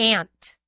ant